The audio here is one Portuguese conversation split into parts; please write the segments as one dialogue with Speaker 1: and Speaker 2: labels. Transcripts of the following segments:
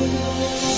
Speaker 1: Holy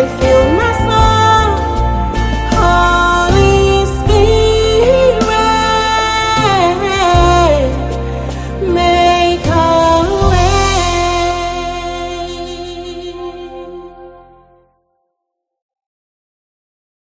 Speaker 1: I feel